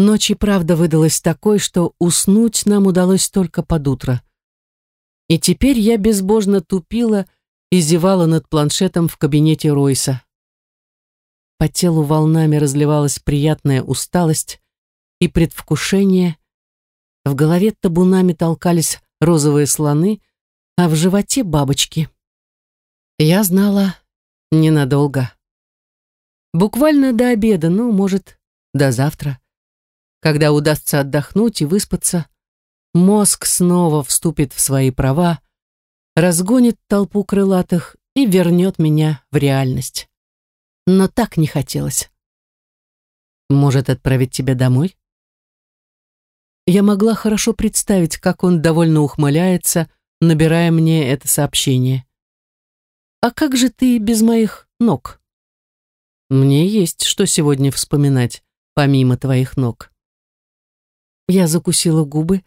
Ночь и правда выдалась такой, что уснуть нам удалось только под утро. И теперь я безбожно тупила и зевала над планшетом в кабинете Ройса. По телу волнами разливалась приятная усталость и предвкушение. В голове табунами толкались розовые слоны, а в животе бабочки. Я знала ненадолго. Буквально до обеда, ну, может, до завтра. Когда удастся отдохнуть и выспаться, мозг снова вступит в свои права, разгонит толпу крылатых и вернет меня в реальность. Но так не хотелось. Может, отправить тебя домой? Я могла хорошо представить, как он довольно ухмыляется, набирая мне это сообщение. «А как же ты без моих ног?» «Мне есть что сегодня вспоминать, помимо твоих ног». Я закусила губы,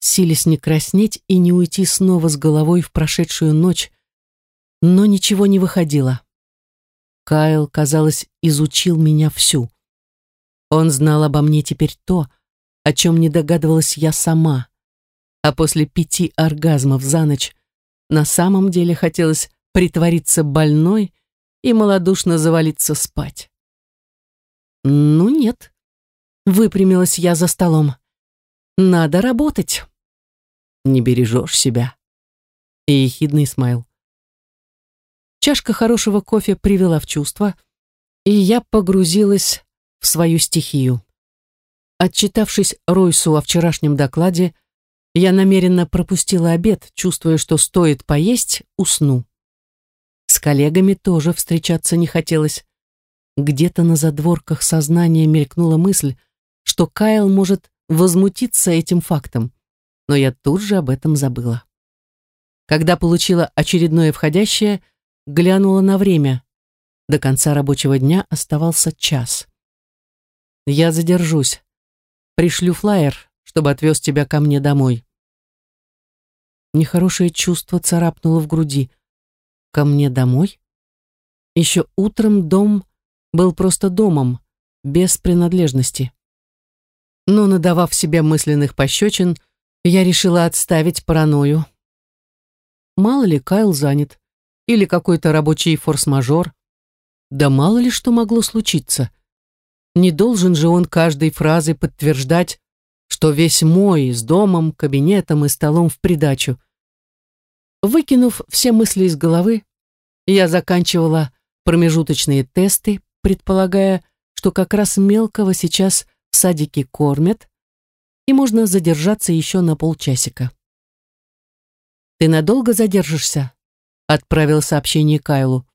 силясь не краснеть и не уйти снова с головой в прошедшую ночь, но ничего не выходило. Кайл, казалось, изучил меня всю. Он знал обо мне теперь то, о чем не догадывалась я сама. А после пяти оргазмов за ночь на самом деле хотелось притвориться больной и малодушно завалиться спать. Ну нет, выпрямилась я за столом. Надо работать. Не бережешь себя. И ехидный смайл. Чашка хорошего кофе привела в чувство, и я погрузилась в свою стихию. Отчитавшись Ройсу о вчерашнем докладе, я намеренно пропустила обед, чувствуя, что стоит поесть, усну. С коллегами тоже встречаться не хотелось. Где-то на задворках сознания мелькнула мысль, что Кайл может возмутиться этим фактом, но я тут же об этом забыла. Когда получила очередное входящее, глянула на время. До конца рабочего дня оставался час. Я задержусь. Пришлю флаер, чтобы отвез тебя ко мне домой. Нехорошее чувство царапнуло в груди. Ко мне домой? Еще утром дом был просто домом, без принадлежности но, надавав себе мысленных пощечин, я решила отставить паранойю. Мало ли Кайл занят, или какой-то рабочий форс-мажор. Да мало ли что могло случиться. Не должен же он каждой фразой подтверждать, что весь мой с домом, кабинетом и столом в придачу. Выкинув все мысли из головы, я заканчивала промежуточные тесты, предполагая, что как раз мелкого сейчас в садике кормят, и можно задержаться еще на полчасика. «Ты надолго задержишься?» — отправил сообщение Кайлу.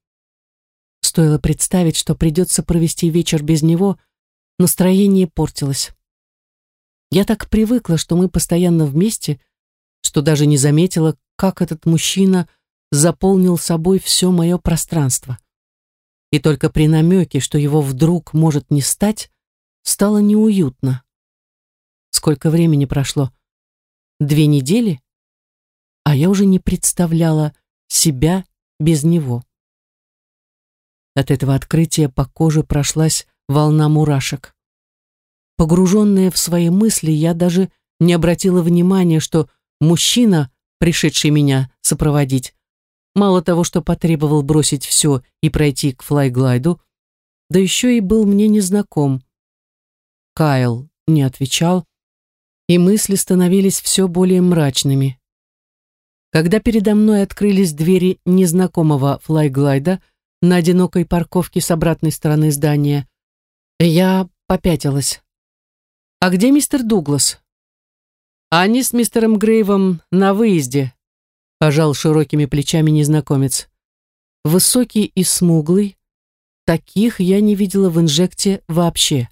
Стоило представить, что придется провести вечер без него, настроение портилось. Я так привыкла, что мы постоянно вместе, что даже не заметила, как этот мужчина заполнил собой все мое пространство. И только при намеке, что его вдруг может не стать, стало неуютно. Сколько времени прошло? Две недели? А я уже не представляла себя без него. От этого открытия по коже прошлась волна мурашек. Погруженная в свои мысли, я даже не обратила внимания, что мужчина, пришедший меня сопроводить, мало того, что потребовал бросить все и пройти к флайглайду, да еще и был мне незнаком. Кайл не отвечал, и мысли становились все более мрачными. Когда передо мной открылись двери незнакомого флайглайда на одинокой парковке с обратной стороны здания, я попятилась. «А где мистер Дуглас?» «Они с мистером Грейвом на выезде», — пожал широкими плечами незнакомец. Высокий и смуглый, таких я не видела в инжекте вообще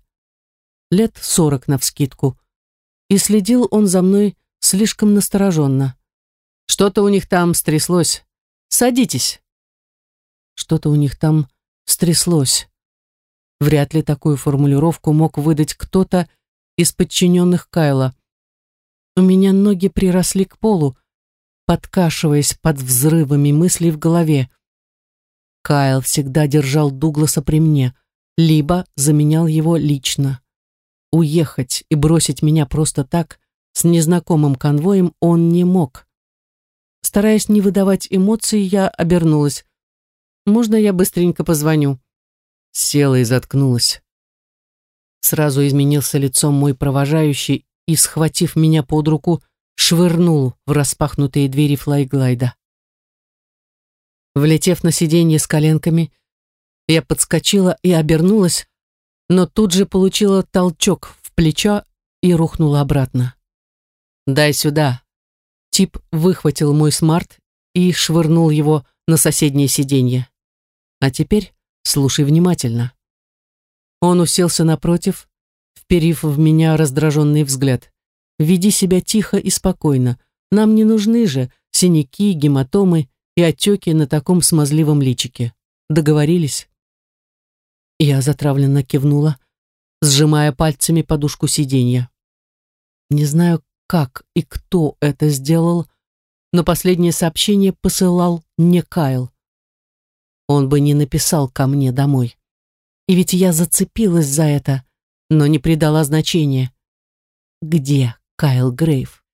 лет сорок навскидку, и следил он за мной слишком настороженно. «Что-то у них там стряслось. Садитесь». «Что-то у них там стряслось». Вряд ли такую формулировку мог выдать кто-то из подчиненных Кайла. У меня ноги приросли к полу, подкашиваясь под взрывами мыслей в голове. Кайл всегда держал Дугласа при мне, либо заменял его лично. Уехать и бросить меня просто так, с незнакомым конвоем, он не мог. Стараясь не выдавать эмоций, я обернулась. «Можно я быстренько позвоню?» Села и заткнулась. Сразу изменился лицом мой провожающий и, схватив меня под руку, швырнул в распахнутые двери флайглайда. Влетев на сиденье с коленками, я подскочила и обернулась, но тут же получила толчок в плечо и рухнула обратно. «Дай сюда». Тип выхватил мой смарт и швырнул его на соседнее сиденье. «А теперь слушай внимательно». Он уселся напротив, вперив в меня раздраженный взгляд. «Веди себя тихо и спокойно. Нам не нужны же синяки, гематомы и отеки на таком смазливом личике. Договорились?» Я затравленно кивнула, сжимая пальцами подушку сиденья. Не знаю, как и кто это сделал, но последнее сообщение посылал не Кайл. Он бы не написал ко мне домой. И ведь я зацепилась за это, но не придала значения. Где Кайл Грейв?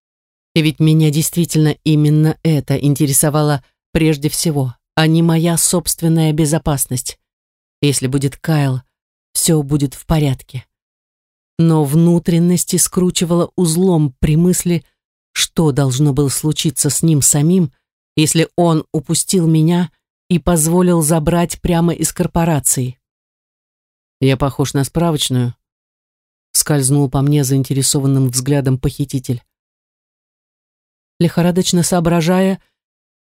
И ведь меня действительно именно это интересовало прежде всего, а не моя собственная безопасность. Если будет Кайл, все будет в порядке. Но внутренности скручивало узлом при мысли, что должно было случиться с ним самим, если он упустил меня и позволил забрать прямо из корпорации. Я похож на справочную. Скользнул по мне заинтересованным взглядом похититель. Лихорадочно соображая,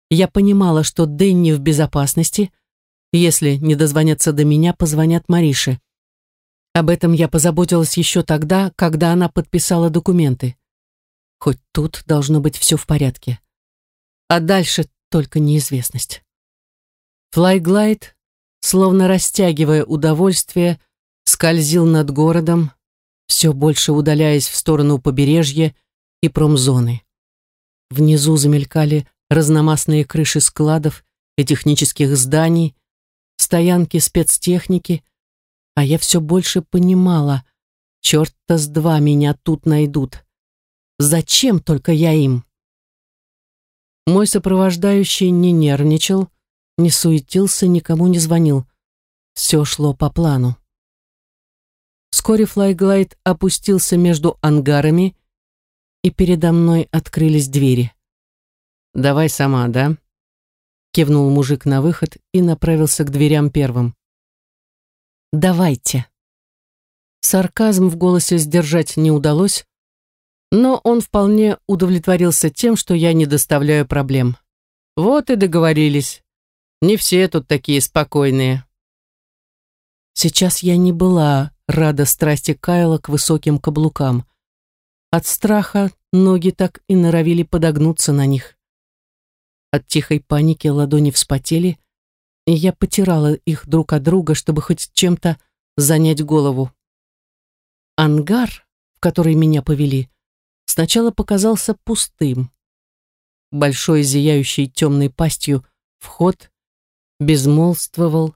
я понимала, что Дэнни в безопасности, если не дозвонятся до меня, позвонят Марише. Об этом я позаботилась еще тогда, когда она подписала документы. Хоть тут должно быть все в порядке. А дальше только неизвестность. Флайглайд, словно растягивая удовольствие, скользил над городом, все больше удаляясь в сторону побережья и промзоны. Внизу замелькали разномастные крыши складов и технических зданий, стоянки спецтехники, а я все больше понимала, черта с два меня тут найдут. Зачем только я им? Мой сопровождающий не нервничал, не суетился, никому не звонил. Все шло по плану. Вскоре флайглайд опустился между ангарами, и передо мной открылись двери. «Давай сама, да?» Кивнул мужик на выход и направился к дверям первым. «Давайте». Сарказм в голосе сдержать не удалось, но он вполне удовлетворился тем, что я не доставляю проблем. Вот и договорились. Не все тут такие спокойные. Сейчас я не была рада страсти Кайла к высоким каблукам. От страха ноги так и норовили подогнуться на них. От тихой паники ладони вспотели, и я потирала их друг от друга, чтобы хоть чем-то занять голову. Ангар, в который меня повели, сначала показался пустым. Большой зияющий темной пастью вход безмолвствовал,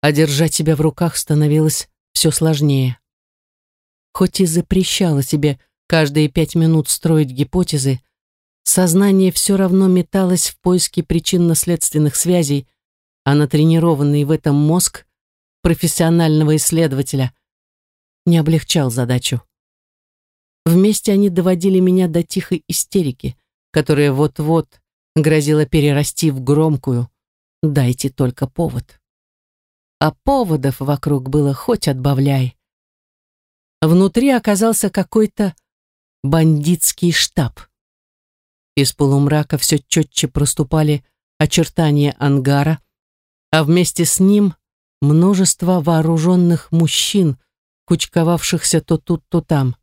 а держать себя в руках становилось все сложнее. Хоть и запрещала себе каждые пять минут строить гипотезы, Сознание все равно металось в поиске причинно-следственных связей, а натренированный в этом мозг профессионального исследователя не облегчал задачу. Вместе они доводили меня до тихой истерики, которая вот-вот грозила перерасти в громкую «дайте только повод». А поводов вокруг было хоть отбавляй. Внутри оказался какой-то бандитский штаб. Из полумрака все четче проступали очертания ангара, а вместе с ним множество вооруженных мужчин, кучковавшихся то тут, то там.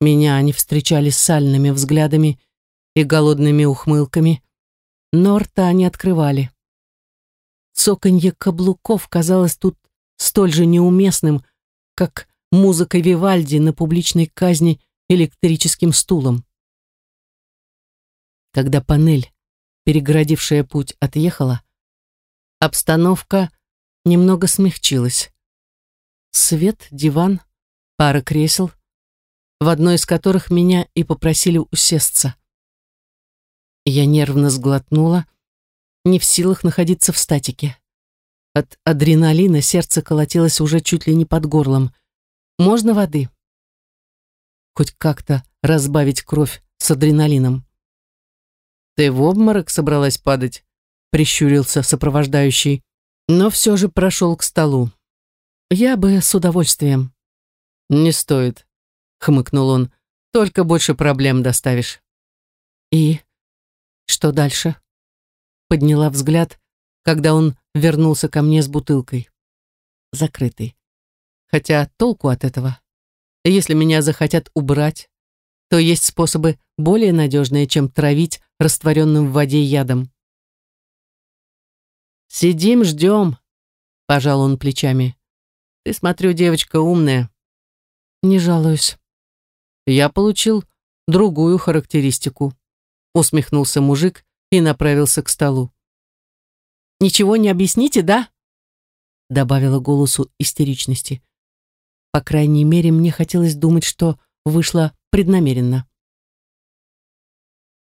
Меня они встречали сальными взглядами и голодными ухмылками, но рта не открывали. Цоканье каблуков казалось тут столь же неуместным, как музыка Вивальди на публичной казни электрическим стулом. Когда панель, перегородившая путь, отъехала, обстановка немного смягчилась. Свет, диван, пара кресел, в одно из которых меня и попросили усесться. Я нервно сглотнула, не в силах находиться в статике. От адреналина сердце колотилось уже чуть ли не под горлом. «Можно воды?» Хоть как-то разбавить кровь с адреналином. «Ты в обморок собралась падать?» — прищурился сопровождающий, но все же прошел к столу. «Я бы с удовольствием». «Не стоит», — хмыкнул он, — «только больше проблем доставишь». «И что дальше?» Подняла взгляд, когда он вернулся ко мне с бутылкой. Закрытый. Хотя толку от этого. Если меня захотят убрать, то есть способы более надежные, чем травить растворенным в воде ядом. «Сидим, ждем», — пожал он плечами. «Ты, смотрю, девочка умная». «Не жалуюсь». «Я получил другую характеристику», — усмехнулся мужик и направился к столу. Ничего не объясните, да?» Добавила голосу истеричности. По крайней мере, мне хотелось думать, что вышло преднамеренно.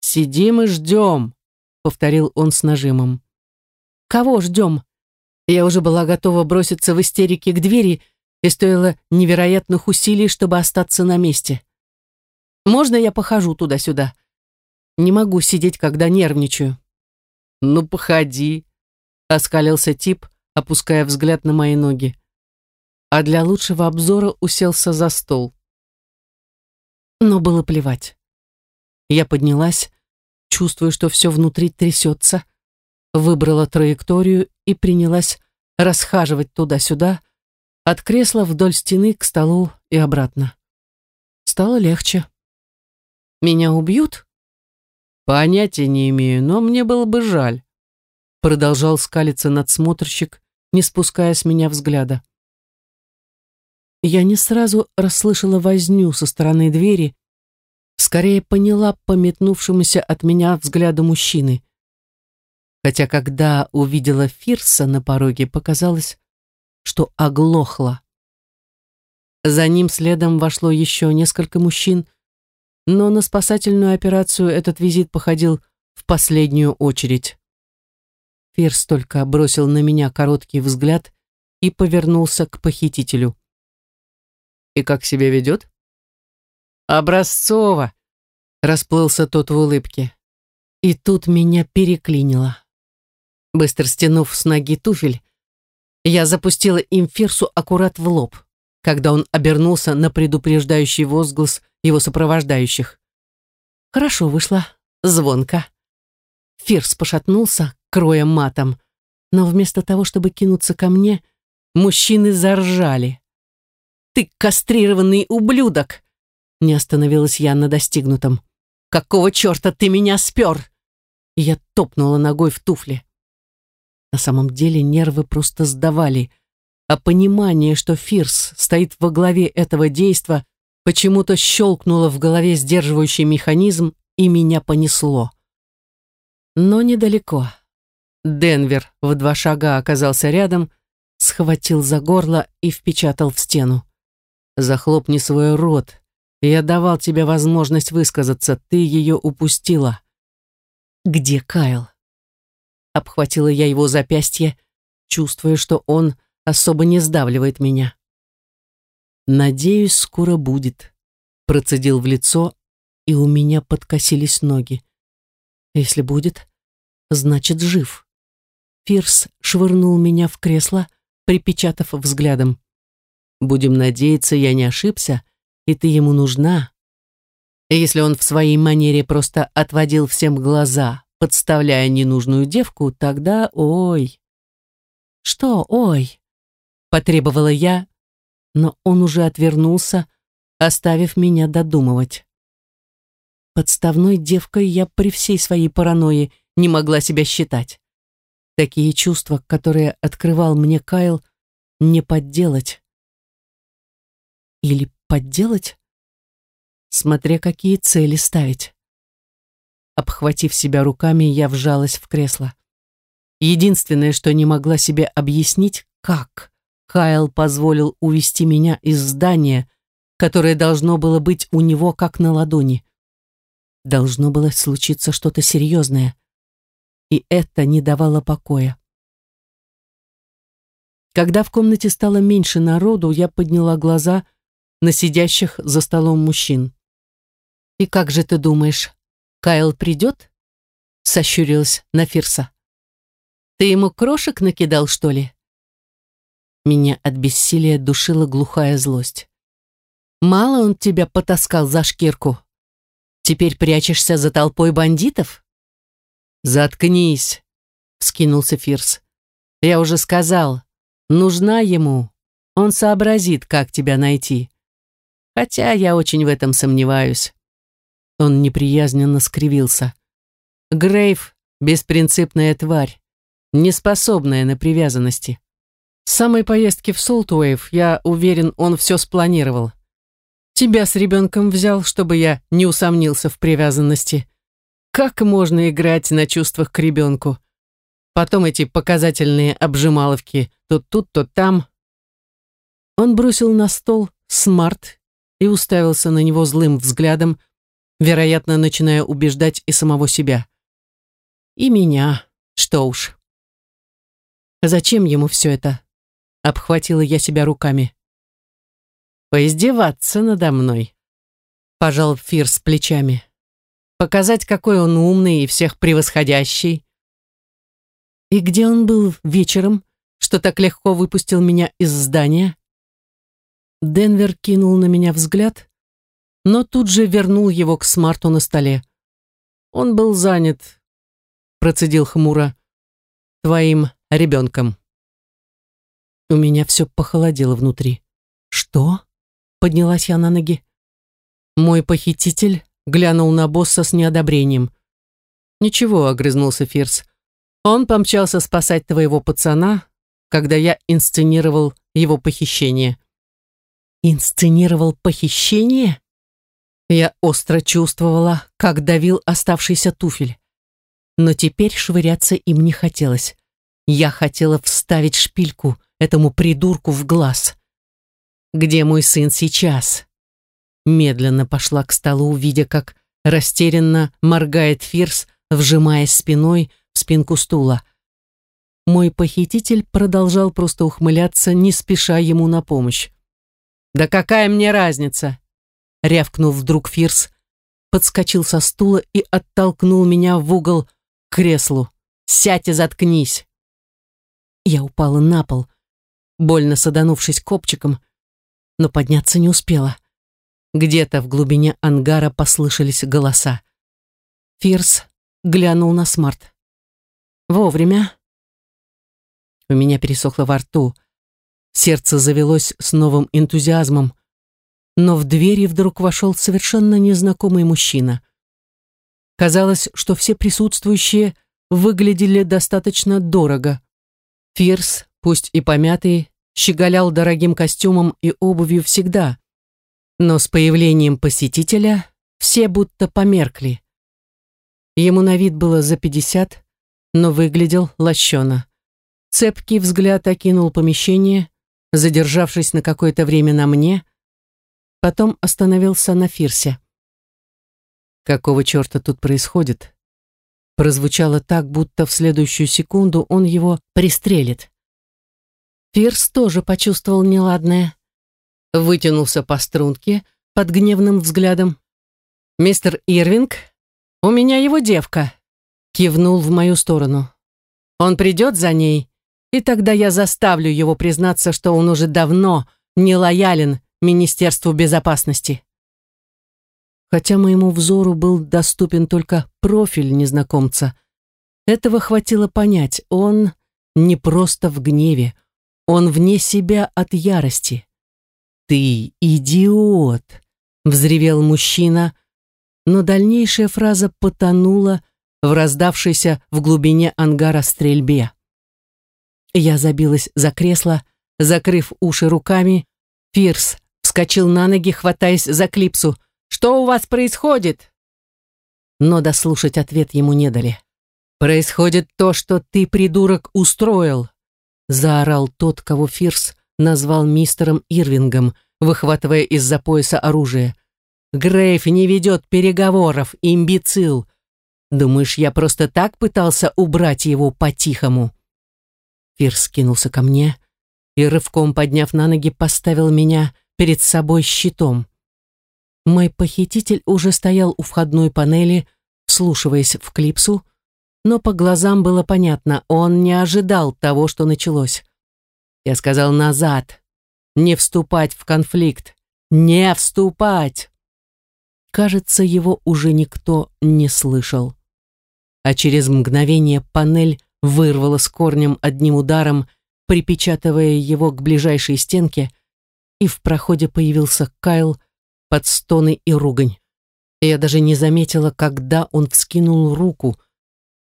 «Сидим и ждем», — повторил он с нажимом. «Кого ждем?» Я уже была готова броситься в истерике к двери и стоило невероятных усилий, чтобы остаться на месте. «Можно я похожу туда-сюда? Не могу сидеть, когда нервничаю». «Ну, походи», оскалился тип, опуская взгляд на мои ноги. А для лучшего обзора уселся за стол. Но было плевать. Я поднялась, чувствуя, что все внутри трясется, выбрала траекторию и принялась расхаживать туда-сюда, от кресла вдоль стены к столу и обратно. Стало легче. Меня убьют? Понятия не имею, но мне было бы жаль. Продолжал скалиться надсмотрщик, не спуская с меня взгляда. Я не сразу расслышала возню со стороны двери, скорее поняла по от меня взгляду мужчины. Хотя когда увидела Фирса на пороге, показалось, что оглохла. За ним следом вошло еще несколько мужчин, но на спасательную операцию этот визит походил в последнюю очередь. Фирс только бросил на меня короткий взгляд и повернулся к похитителю. «И как себя ведет?» «Образцово!» — расплылся тот в улыбке. И тут меня переклинило. Быстро стянув с ноги туфель, я запустила им Фирсу аккурат в лоб, когда он обернулся на предупреждающий возглас его сопровождающих. Хорошо вышло, звонко. Фирс пошатнулся, кроя матом. Но вместо того, чтобы кинуться ко мне, мужчины заржали. «Ты кастрированный ублюдок!» Не остановилась я на достигнутом. «Какого черта ты меня спер?» И я топнула ногой в туфли. На самом деле нервы просто сдавали, а понимание, что Фирс стоит во главе этого действа, почему-то щелкнуло в голове сдерживающий механизм, и меня понесло. Но недалеко. Денвер в два шага оказался рядом, схватил за горло и впечатал в стену. «Захлопни свой рот. Я давал тебе возможность высказаться, ты ее упустила». «Где Кайл?» Обхватила я его запястье, чувствуя, что он особо не сдавливает меня. «Надеюсь, скоро будет», — процедил в лицо, и у меня подкосились ноги. «Если будет, значит, жив». Фирс швырнул меня в кресло, припечатав взглядом. «Будем надеяться, я не ошибся, и ты ему нужна». Если он в своей манере просто отводил всем глаза, подставляя ненужную девку, тогда ой. «Что ой?» — потребовала я, но он уже отвернулся, оставив меня додумывать. Подставной девкой я при всей своей паранойи не могла себя считать. Такие чувства, которые открывал мне Кайл, не подделать. Или подделать? Смотря какие цели ставить. Обхватив себя руками, я вжалась в кресло. Единственное, что не могла себе объяснить, как Кайл позволил увести меня из здания, которое должно было быть у него как на ладони. Должно было случиться что-то серьезное. И это не давало покоя. Когда в комнате стало меньше народу, я подняла глаза на сидящих за столом мужчин. «И как же ты думаешь, Кайл придет?» — сощурилась на Фирса. «Ты ему крошек накидал, что ли?» Меня от бессилия душила глухая злость. «Мало он тебя потаскал за шкирку? Теперь прячешься за толпой бандитов?» «Заткнись!» — скинулся Фирс. «Я уже сказал, нужна ему. Он сообразит, как тебя найти. Хотя я очень в этом сомневаюсь». Он неприязненно скривился. Грейв — беспринципная тварь, неспособная на привязанности. С самой поездки в Солтуэйв, я уверен, он все спланировал. Тебя с ребенком взял, чтобы я не усомнился в привязанности. Как можно играть на чувствах к ребенку? Потом эти показательные обжималовки то тут, то там. Он бросил на стол смарт и уставился на него злым взглядом, вероятно, начиная убеждать и самого себя. И меня, что уж. Зачем ему все это? Обхватила я себя руками. Поиздеваться надо мной. Пожал Фирс плечами. Показать, какой он умный и всех превосходящий. И где он был вечером, что так легко выпустил меня из здания? Денвер кинул на меня взгляд, но тут же вернул его к смарту на столе. Он был занят, процедил хмуро, твоим ребенком. У меня все похолодело внутри. Что? Поднялась я на ноги. Мой похититель глянул на босса с неодобрением. Ничего, огрызнулся Фирс. Он помчался спасать твоего пацана, когда я инсценировал его похищение. Инсценировал похищение? Я остро чувствовала, как давил оставшийся туфель но теперь швыряться им не хотелось. Я хотела вставить шпильку этому придурку в глаз. «Где мой сын сейчас?» Медленно пошла к столу, видя, как растерянно моргает Фирс, вжимаясь спиной в спинку стула. Мой похититель продолжал просто ухмыляться, не спеша ему на помощь. «Да какая мне разница?» Рявкнул вдруг Фирс, подскочил со стула и оттолкнул меня в угол к креслу. Сядь и заткнись. Я упала на пол, больно саданувшись копчиком, но подняться не успела. Где-то в глубине ангара послышались голоса. Фирс глянул на смарт. Вовремя. У меня пересохло во рту. Сердце завелось с новым энтузиазмом, но в двери вдруг вошел совершенно незнакомый мужчина — Казалось, что все присутствующие выглядели достаточно дорого. Фирс, пусть и помятый, щеголял дорогим костюмом и обувью всегда. Но с появлением посетителя все будто померкли. Ему на вид было за пятьдесят, но выглядел лощено. Цепкий взгляд окинул помещение, задержавшись на какое-то время на мне, потом остановился на Фирсе. Какого черта тут происходит? Прозвучало так, будто в следующую секунду он его пристрелит. Фирс тоже почувствовал неладное. Вытянулся по струнке под гневным взглядом. «Мистер Ирвинг, у меня его девка», кивнул в мою сторону. «Он придет за ней, и тогда я заставлю его признаться, что он уже давно не лоялен Министерству безопасности» хотя моему взору был доступен только профиль незнакомца. Этого хватило понять, он не просто в гневе, он вне себя от ярости. «Ты идиот!» — взревел мужчина, но дальнейшая фраза потонула в раздавшейся в глубине ангара стрельбе. Я забилась за кресло, закрыв уши руками. Фирс вскочил на ноги, хватаясь за клипсу. Что у вас происходит?» Но дослушать ответ ему не дали. «Происходит то, что ты, придурок, устроил», заорал тот, кого Фирс назвал мистером Ирвингом, выхватывая из-за пояса оружие. «Грейв не ведет переговоров, имбецил! Думаешь, я просто так пытался убрать его по-тихому?» Фирс кинулся ко мне и, рывком подняв на ноги, поставил меня перед собой щитом. Мой похититель уже стоял у входной панели, вслушиваясь в клипсу, но по глазам было понятно, он не ожидал того, что началось. Я сказал «назад», не вступать в конфликт, не вступать. Кажется, его уже никто не слышал. А через мгновение панель вырвала с корнем одним ударом, припечатывая его к ближайшей стенке, и в проходе появился Кайл под стоны и ругань. Я даже не заметила, когда он вскинул руку.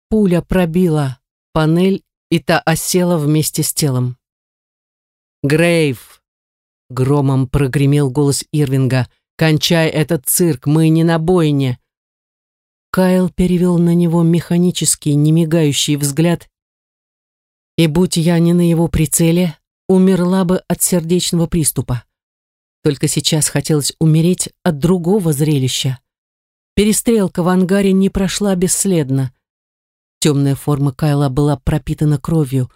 Пуля пробила панель, и та осела вместе с телом. «Грейв!» — громом прогремел голос Ирвинга. «Кончай этот цирк, мы не на бойне!» Кайл перевел на него механический, немигающий взгляд, и будь я не на его прицеле, умерла бы от сердечного приступа. Только сейчас хотелось умереть от другого зрелища. Перестрелка в ангаре не прошла бесследно. Темная форма Кайла была пропитана кровью.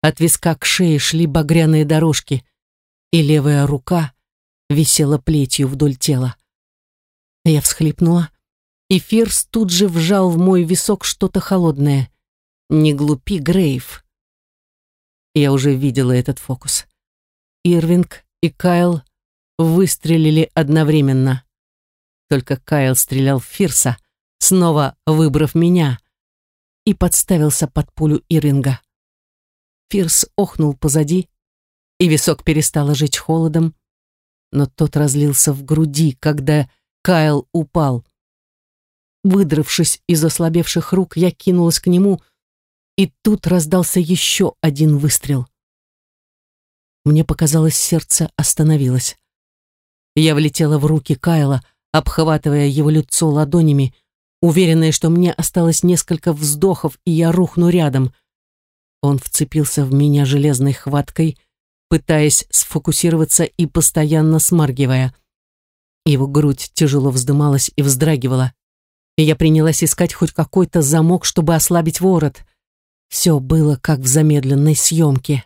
От виска к шее шли багряные дорожки, и левая рука висела плетью вдоль тела. Я всхлипнула, и Фирс тут же вжал в мой висок что-то холодное. «Не глупи, Грейв». Я уже видела этот фокус. Ирвинг и Кайл выстрелили одновременно. Только Кайл стрелял в Фирса, снова выбрав меня, и подставился под пулю Ирвинга. Фирс охнул позади, и висок перестал жечь холодом, но тот разлился в груди, когда Кайл упал. Выдравшись из ослабевших рук, я кинулась к нему, и тут раздался еще один выстрел. Мне показалось, сердце остановилось. Я влетела в руки Кайла, обхватывая его лицо ладонями, уверенная, что мне осталось несколько вздохов, и я рухну рядом. Он вцепился в меня железной хваткой, пытаясь сфокусироваться и постоянно смаргивая. Его грудь тяжело вздымалась и вздрагивала, и я принялась искать хоть какой-то замок, чтобы ослабить ворот. Все было как в замедленной съемке.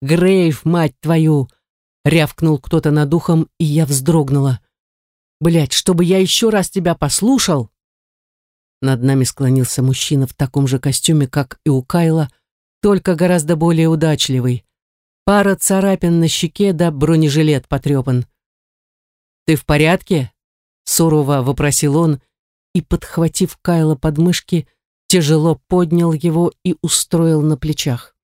«Грейв, мать твою!» — рявкнул кто-то над ухом, и я вздрогнула. Блять, чтобы я еще раз тебя послушал!» Над нами склонился мужчина в таком же костюме, как и у Кайла, только гораздо более удачливый. Пара царапин на щеке да бронежилет потрепан. «Ты в порядке?» — сурово вопросил он, и, подхватив Кайла под мышки, тяжело поднял его и устроил на плечах.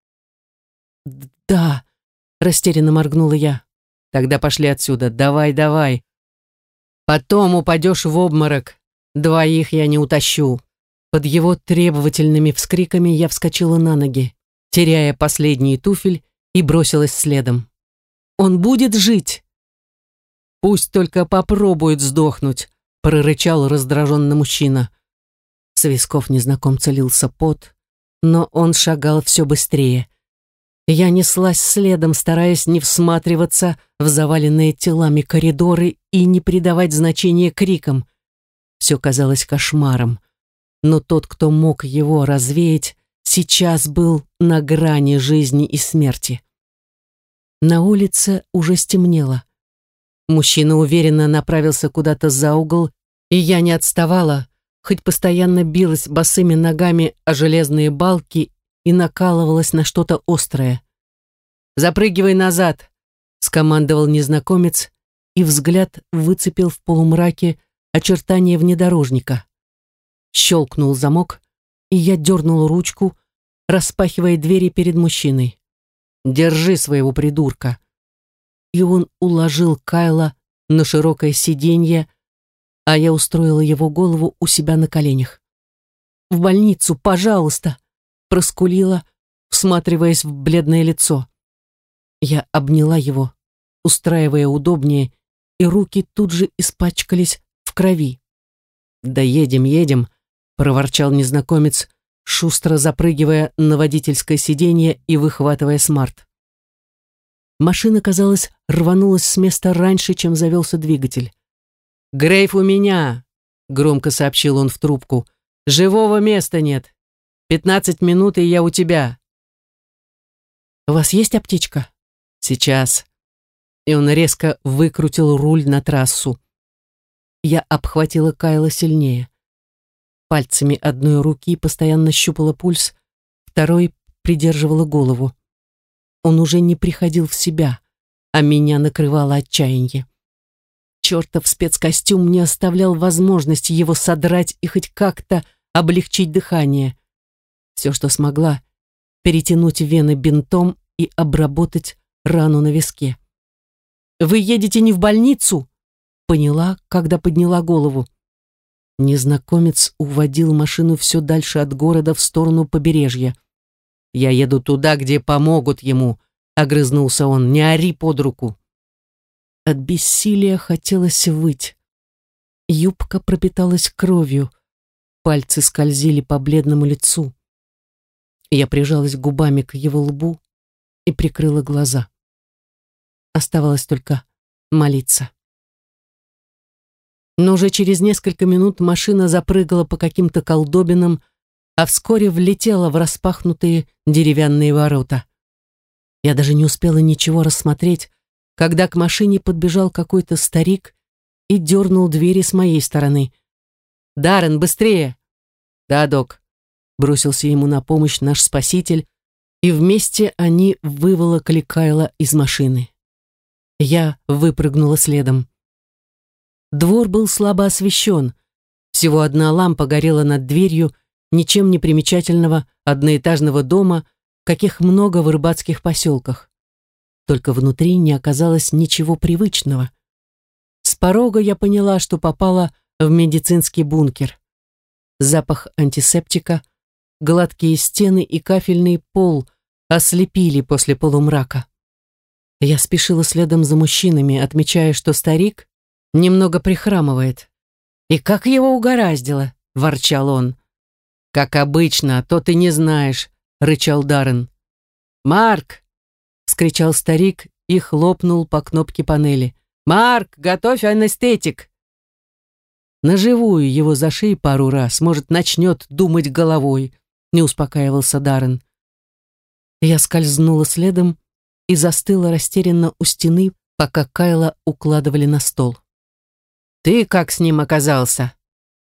«Да», — растерянно моргнула я. «Тогда пошли отсюда, давай, давай», Потом упадешь в обморок. Двоих я не утащу. Под его требовательными вскриками я вскочила на ноги, теряя последний туфель, и бросилась следом. «Он будет жить!» «Пусть только попробует сдохнуть», — прорычал раздраженно мужчина. С висков незнакомца лился пот, но он шагал все быстрее. Я неслась следом, стараясь не всматриваться в заваленные телами коридоры и не придавать значения крикам. Все казалось кошмаром. Но тот, кто мог его развеять, сейчас был на грани жизни и смерти. На улице уже стемнело. Мужчина уверенно направился куда-то за угол, и я не отставала, хоть постоянно билась босыми ногами о железные балки и накалывалась на что-то острое. «Запрыгивай назад!» — скомандовал незнакомец, и взгляд выцепил в полумраке очертания внедорожника. Щелкнул замок, и я дернул ручку, распахивая двери перед мужчиной. «Держи своего придурка!» И он уложил Кайла на широкое сиденье, а я устроила его голову у себя на коленях. «В больницу, пожалуйста!» проскулила, всматриваясь в бледное лицо. Я обняла его, устраивая удобнее, и руки тут же испачкались в крови. «Да едем, едем», — проворчал незнакомец, шустро запрыгивая на водительское сиденье и выхватывая смарт. Машина, казалось, рванулась с места раньше, чем завелся двигатель. «Грейф у меня!» — громко сообщил он в трубку. «Живого места нет. Пятнадцать минут, и я у тебя». «У вас есть аптечка?» «Сейчас». И он резко выкрутил руль на трассу. Я обхватила Кайла сильнее. Пальцами одной руки постоянно щупала пульс, второй придерживала голову. Он уже не приходил в себя, а меня накрывало отчаяние. Чертов спецкостюм не оставлял возможности его содрать и хоть как-то облегчить дыхание. Все, что смогла, перетянуть вены бинтом и обработать рану на виске. «Вы едете не в больницу?» Поняла, когда подняла голову. Незнакомец уводил машину все дальше от города в сторону побережья. «Я еду туда, где помогут ему», — огрызнулся он, — «не ори под руку». От бессилия хотелось выть. Юбка пропиталась кровью, пальцы скользили по бледному лицу. Я прижалась губами к его лбу и прикрыла глаза. Оставалось только молиться. Но уже через несколько минут машина запрыгала по каким-то колдобинам, а вскоре влетела в распахнутые деревянные ворота. Я даже не успела ничего рассмотреть, когда к машине подбежал какой-то старик и дернул двери с моей стороны. «Даррен, быстрее!» «Да, док», — бросился ему на помощь наш спаситель, и вместе они выволокли Кайла из машины. Я выпрыгнула следом. Двор был слабо освещен. Всего одна лампа горела над дверью ничем не примечательного одноэтажного дома, каких много в рыбацких поселках. Только внутри не оказалось ничего привычного. С порога я поняла, что попала в медицинский бункер. Запах антисептика, гладкие стены и кафельный пол ослепили после полумрака. Я спешила следом за мужчинами, отмечая, что старик немного прихрамывает. «И как его угораздило?» — ворчал он. «Как обычно, то ты не знаешь», — рычал Даррен. «Марк!» — скричал старик и хлопнул по кнопке панели. «Марк, готовь анестетик!» Наживую его за шею пару раз, может, начнет думать головой, не успокаивался Даррен. Я скользнула следом и застыла растерянно у стены, пока Кайла укладывали на стол. «Ты как с ним оказался?»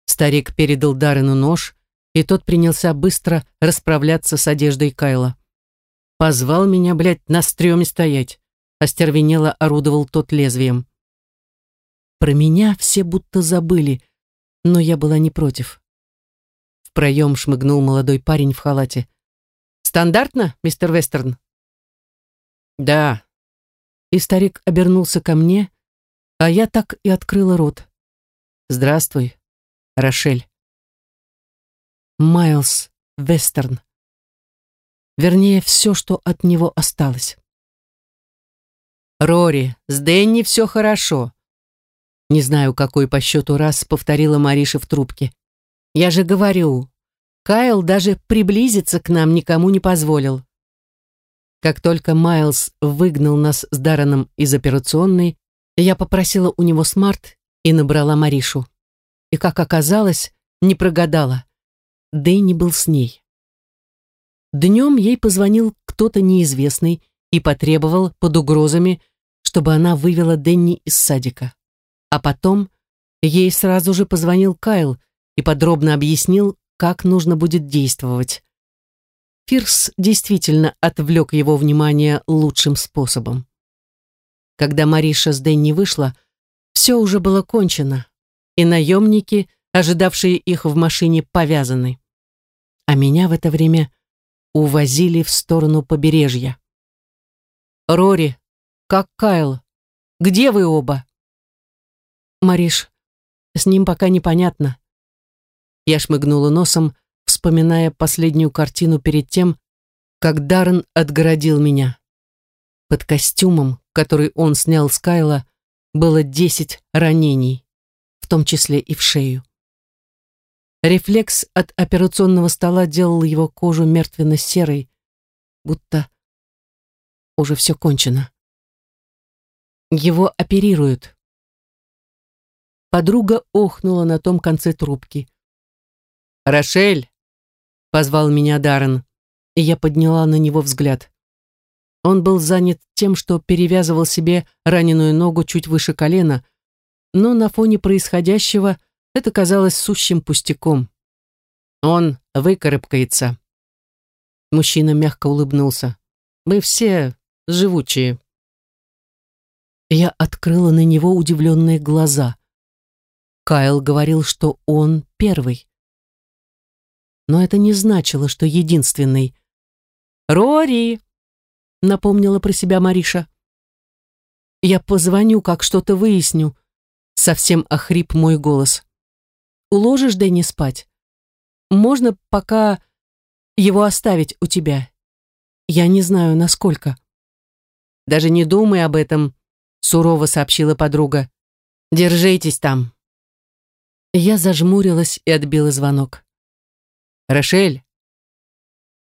Старик передал Дарину нож, и тот принялся быстро расправляться с одеждой Кайла. «Позвал меня, блядь, на стреме стоять», остервенело орудовал тот лезвием. Про меня все будто забыли, но я была не против. В проем шмыгнул молодой парень в халате. «Стандартно, мистер Вестерн?» «Да». И старик обернулся ко мне, а я так и открыла рот. «Здравствуй, Рошель». Майлз Вестерн. Вернее, все, что от него осталось. «Рори, с Дэнни все хорошо», не знаю, какой по счету раз повторила Мариша в трубке. «Я же говорю, Кайл даже приблизиться к нам никому не позволил». Как только Майлз выгнал нас с Дарреном из операционной, я попросила у него смарт и набрала Маришу. И, как оказалось, не прогадала. Дэнни был с ней. Днем ей позвонил кто-то неизвестный и потребовал под угрозами, чтобы она вывела Дэнни из садика. А потом ей сразу же позвонил Кайл и подробно объяснил, как нужно будет действовать. Фирс действительно отвлек его внимание лучшим способом. Когда Мариша с Дэнни вышла, все уже было кончено, и наемники, ожидавшие их в машине, повязаны. А меня в это время увозили в сторону побережья. «Рори, как Кайл? Где вы оба?» «Мариш, с ним пока непонятно». Я шмыгнула носом, вспоминая последнюю картину перед тем, как Даррен отгородил меня. Под костюмом, который он снял с Кайла, было десять ранений, в том числе и в шею. Рефлекс от операционного стола делал его кожу мертвенно-серой, будто уже все кончено. Его оперируют. Подруга охнула на том конце трубки. «Рошель!» — позвал меня Даррен, и я подняла на него взгляд. Он был занят тем, что перевязывал себе раненую ногу чуть выше колена, но на фоне происходящего это казалось сущим пустяком. Он выкарабкается. Мужчина мягко улыбнулся. Мы все живучие. Я открыла на него удивленные глаза. Кайл говорил, что он первый. Но это не значило, что единственный. «Рори!» — напомнила про себя Мариша. «Я позвоню, как что-то выясню», — совсем охрип мой голос. «Уложишь Дэнни спать? Можно пока его оставить у тебя? Я не знаю, насколько». «Даже не думай об этом», сурово сообщила подруга. Держитесь там. Я зажмурилась и отбила звонок. Рошель.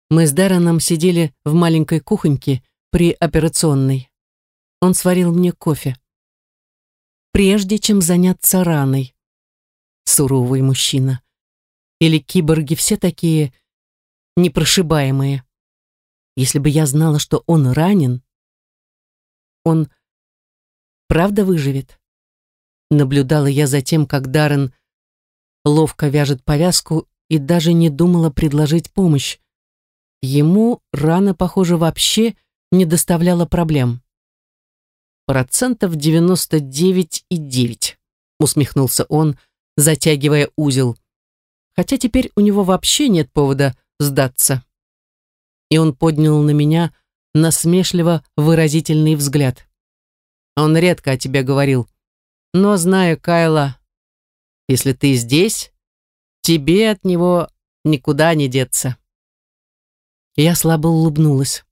Мы с Дарреном сидели в маленькой кухоньке при операционной. Он сварил мне кофе. Прежде чем заняться раной. Суровый мужчина. Или киборги все такие непрошибаемые. Если бы я знала, что он ранен, он правда выживет? Наблюдала я за тем, как Даррен ловко вяжет повязку и даже не думала предложить помощь. Ему рана, похоже, вообще не доставляла проблем. «Процентов девяносто девять и девять», — усмехнулся он, затягивая узел. «Хотя теперь у него вообще нет повода сдаться». И он поднял на меня насмешливо выразительный взгляд. Он редко о тебе говорил. Но, зная Кайла, если ты здесь, тебе от него никуда не деться. Я слабо улыбнулась.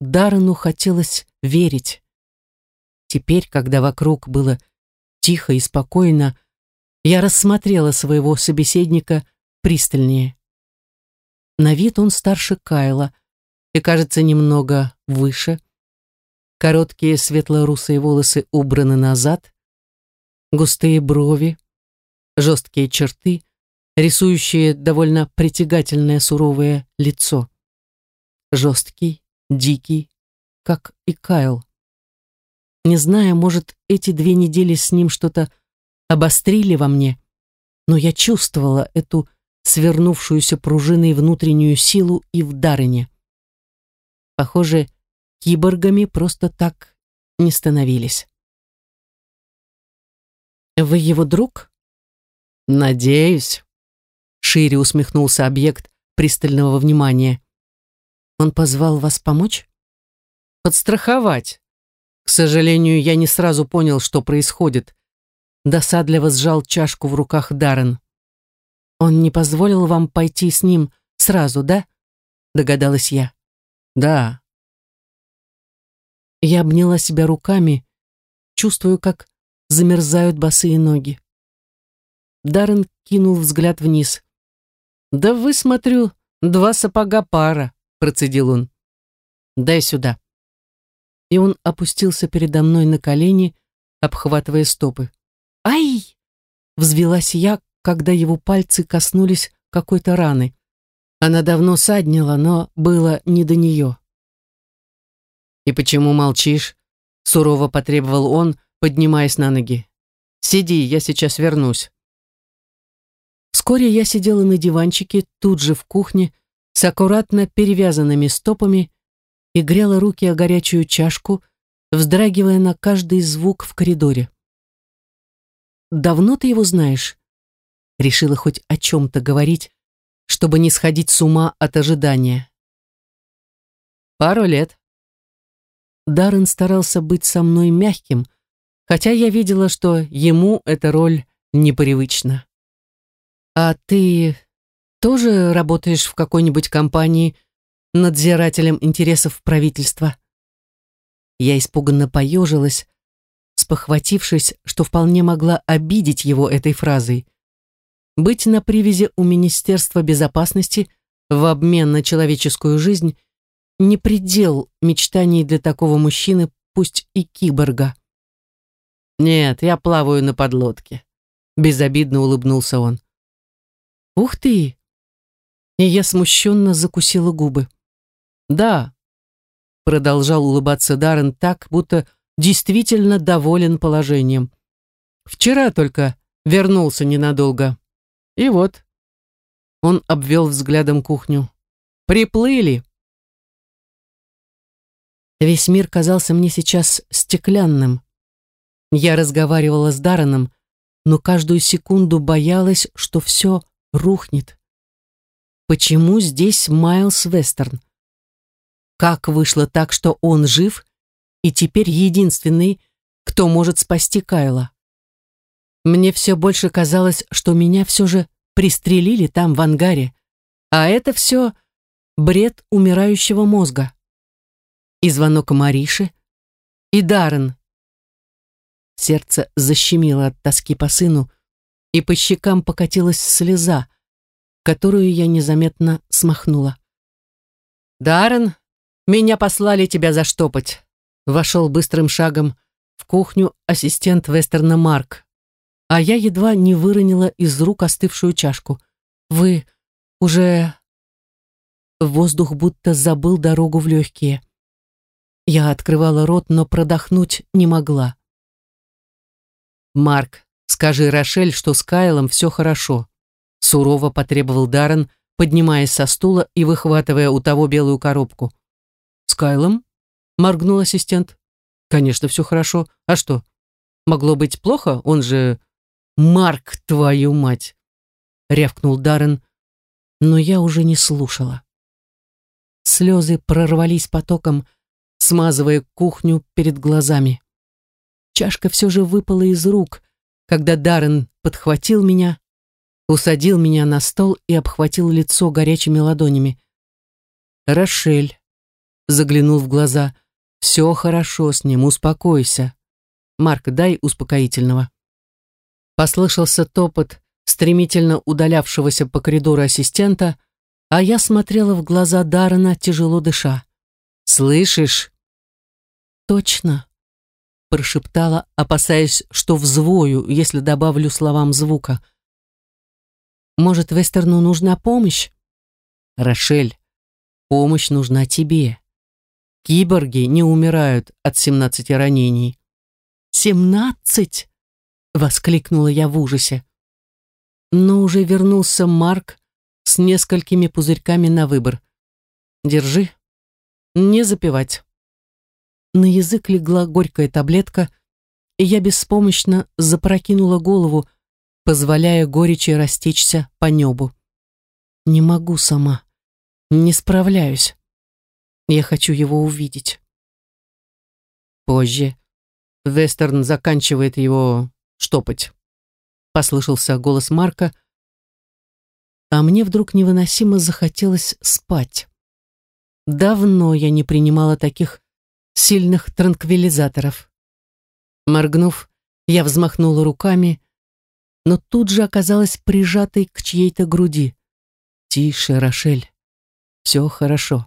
Даррену хотелось верить. Теперь, когда вокруг было тихо и спокойно, я рассмотрела своего собеседника пристальнее. На вид он старше Кайла и, кажется, немного выше. Короткие светло-русые волосы убраны назад, густые брови, жесткие черты, рисующие довольно притягательное суровое лицо. Жесткий, дикий, как и Кайл. Не знаю, может, эти две недели с ним что-то обострили во мне, но я чувствовала эту свернувшуюся пружиной внутреннюю силу и в Дарыне. Похоже, киборгами просто так не становились. «Вы его друг?» «Надеюсь», — шире усмехнулся объект пристального внимания. «Он позвал вас помочь?» «Подстраховать. К сожалению, я не сразу понял, что происходит». Досадливо сжал чашку в руках Даррен. «Он не позволил вам пойти с ним сразу, да?» Догадалась я. «Да», я обняла себя руками, чувствую, как замерзают босые ноги. Даррен кинул взгляд вниз. «Да вы, смотрю, два сапога пара», — процедил он. «Дай сюда». И он опустился передо мной на колени, обхватывая стопы. «Ай!» — взвелась я, когда его пальцы коснулись какой-то раны. Она давно саднила, но было не до нее. «И почему молчишь?» — сурово потребовал он, поднимаясь на ноги. «Сиди, я сейчас вернусь». Вскоре я сидела на диванчике, тут же в кухне, с аккуратно перевязанными стопами и грела руки о горячую чашку, вздрагивая на каждый звук в коридоре. «Давно ты его знаешь?» Решила хоть о чем-то говорить, чтобы не сходить с ума от ожидания. «Пару лет», Даррен старался быть со мной мягким, хотя я видела, что ему эта роль непривычна. «А ты тоже работаешь в какой-нибудь компании надзирателем интересов правительства?» Я испуганно поежилась, спохватившись, что вполне могла обидеть его этой фразой. Быть на привязи у Министерства безопасности в обмен на человеческую жизнь не предел мечтаний для такого мужчины, пусть и киборга. Нет, я плаваю на подлодке. Безобидно улыбнулся он. Ух ты! И я смущенно закусила губы. Да, продолжал улыбаться Даррен так, будто действительно доволен положением. Вчера только вернулся ненадолго. И вот. Он обвел взглядом кухню. Приплыли. Весь мир казался мне сейчас стеклянным. Я разговаривала с Дарреном, но каждую секунду боялась, что все рухнет. Почему здесь Майлз Вестерн? Как вышло так, что он жив и теперь единственный, кто может спасти Кайла? Мне все больше казалось, что меня все же пристрелили там, в ангаре, а это все бред умирающего мозга. И звонок Мариши, и Даррен. Сердце защемило от тоски по сыну, и по щекам покатилась слеза, которую я незаметно смахнула. «Даррен, меня послали тебя заштопать», вошел быстрым шагом в кухню ассистент Вестерна Марк, а я едва не выронила из рук остывшую чашку. «Вы уже...» Воздух будто забыл дорогу в легкие. Я открывала рот, но продохнуть не могла. «Марк, скажи Рошель, что с Кайлом все хорошо», сурово потребовал Даррен, поднимаясь со стула и выхватывая у того белую коробку. «С Кайлом?» — моргнул ассистент. «Конечно, все хорошо. А что? Могло быть плохо? Он же Марк, твою мать!» рявкнул Даррен, но я уже не слушала. Слезы прорвались потоком, смазывая кухню перед глазами. Чашка все же выпала из рук, когда Даррен подхватил меня, усадил меня на стол и обхватил лицо горячими ладонями. «Рошель», — заглянул в глаза, — «все хорошо с ним, успокойся. Марк, дай успокоительного». Послышался топот стремительно удалявшегося по коридору ассистента, а я смотрела в глаза Даррена, тяжело дыша. «Слышишь?» «Точно», — прошептала, опасаясь, что взвою, если добавлю словам звука. «Может, Вестерну нужна помощь?» «Рошель, помощь нужна тебе. Киборги не умирают от семнадцати ранений». «Семнадцать?» — воскликнула я в ужасе. Но уже вернулся Марк с несколькими пузырьками на выбор. «Держи. Не запивать». На язык легла горькая таблетка, и я беспомощно запрокинула голову, позволяя горечи растечься по небу. Не могу сама. Не справляюсь. Я хочу его увидеть. Позже. Вестерн заканчивает его штопать. Послышался голос Марка, а мне вдруг невыносимо захотелось спать. Давно я не принимала таких сильных транквилизаторов. Моргнув, я взмахнула руками, но тут же оказалась прижатой к чьей-то груди. «Тише, Рошель, все хорошо».